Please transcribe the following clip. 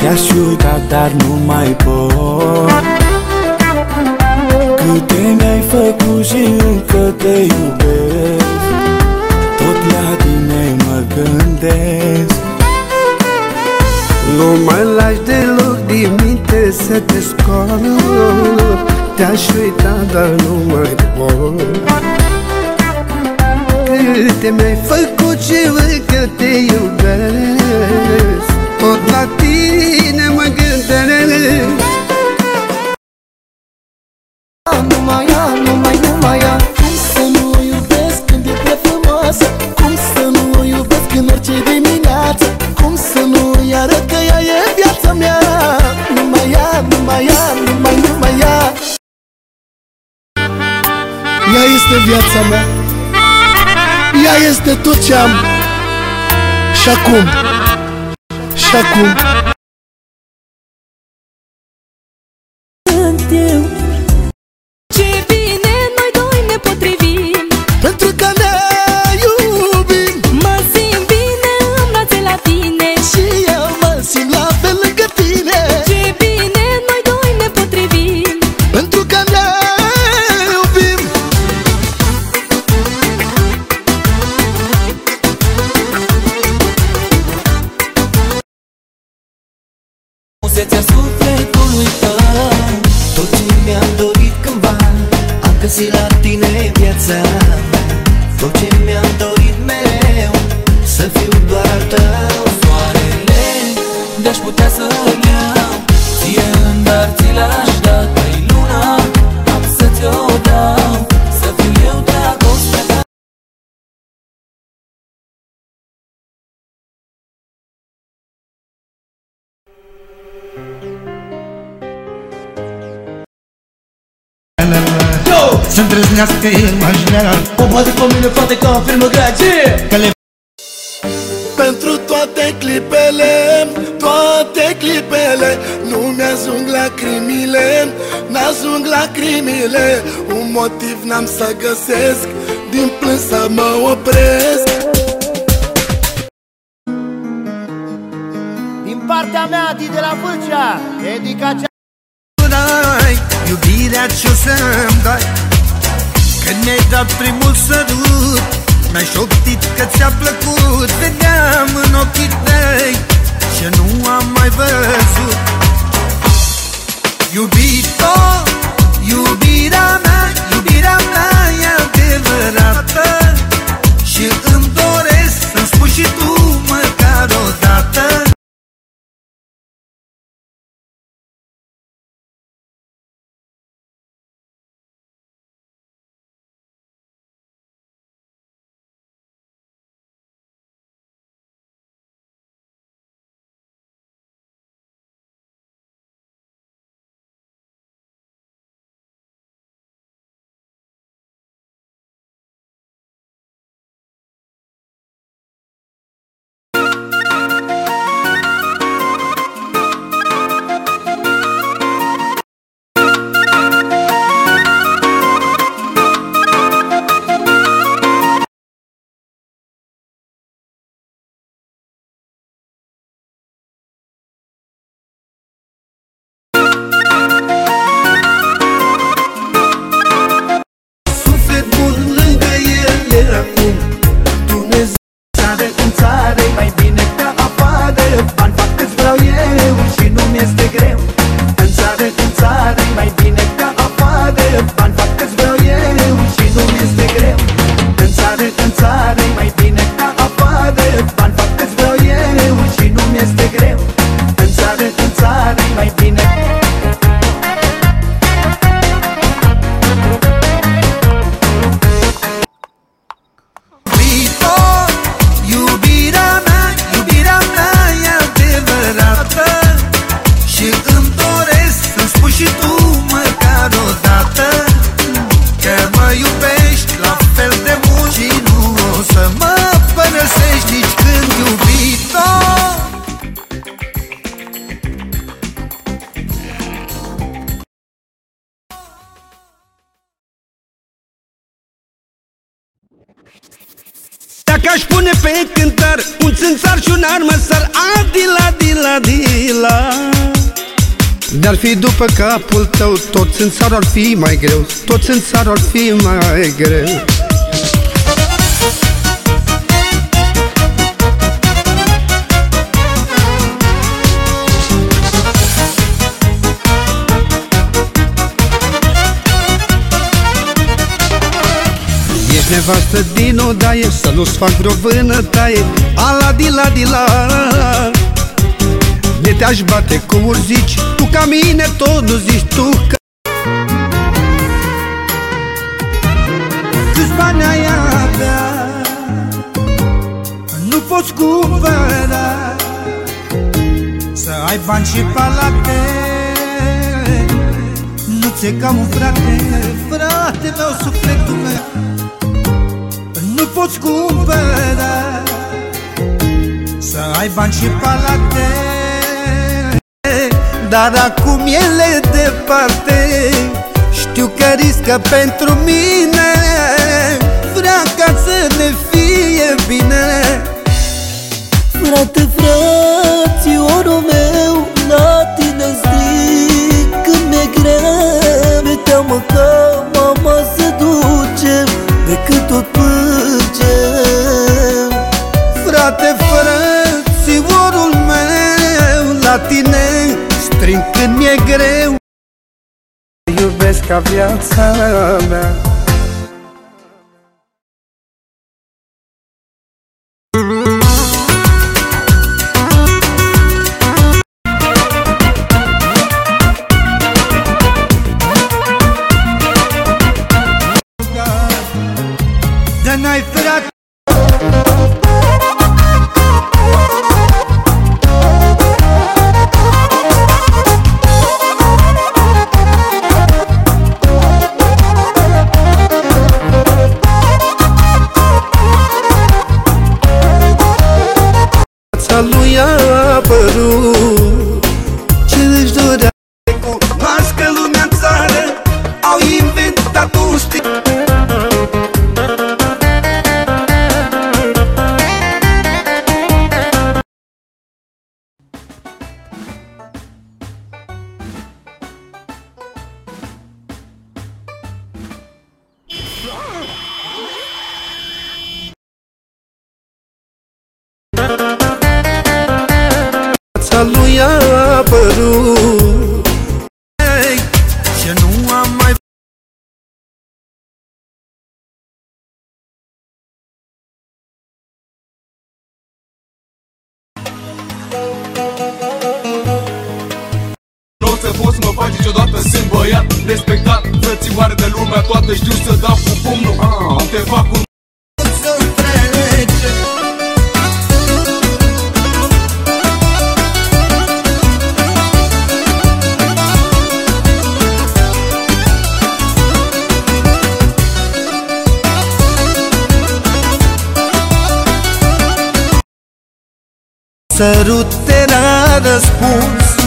Te-aș uita, dar nu mai pot. Câte mi-ai făcut și încă te iubesc. Tot la tine mă gândesc. Nu mai lași deloc din minte să te scol Te-aș uita, dar nu mai pot. Câte mi-ai făcut și dimineață Cum să nu îi arăt că ea e viața mea? Numai ea, numai ea, numai, numai ea Ea este viața mea. Ea este tot ce am. Și acum? Și acum Frumusețea sufletului tău. Tot ce mi-am dorit cândva Am găsit la tine viața. Mea Tot ce Să îndrăznească imaginea. O poate pe mine poate ca un film grație Pentru toate clipele, toate clipele Nu mi-ajung lacrimile, n-ajung lacrimile. Un motiv n-am să găsesc, din plâns să mă opresc. Din partea mea, Adi de la Vâlcea Dedicația dai Iubirea ce-o să-mi dai Când mi-ai dat primul sărut Mi-ai șoptit că ți-a plăcut. Vedeam în ochii tăi Ce nu am mai văzut. Iubito, iubirea mea time Dacă aș pune pe cântar Un țânțar și un armăsar Adila, adila, adila Dar fi după capul tău Tot țânțarul ar fi mai greu Tot țânțarul ar fi mai greu nevastă din odaie Să nu-ți fac vreo vânătaie. Ala di la di la. De te-aș bate cu urzici Tu ca mine tot nu zici tu că Câți bani ai avea? Nu poți cumpăra Să ai bani și palate. Nu ți-e ca un frate Frate meu, sufletul meu nu poți cumpăra. Să ai bani și palate Dar acum ele departe. Știu că riscă pentru mine Vrea ca să ne fie bine. Frate, frațiorul meu La tine stric când mi-e greu. Mi-e teamă ca mama se duce Decât tot plângem când mi-e greu Iubesc ca viața mea. De n-ai frate Viața lui a apărut. Ei, Ce nu am mai Nu o să poți să mă faci niciodată Sunt băiat respectat. Frățioare de lumea toată Știu să dau cu pumnul. Ah, Te fac un cerut te-n-a răspuns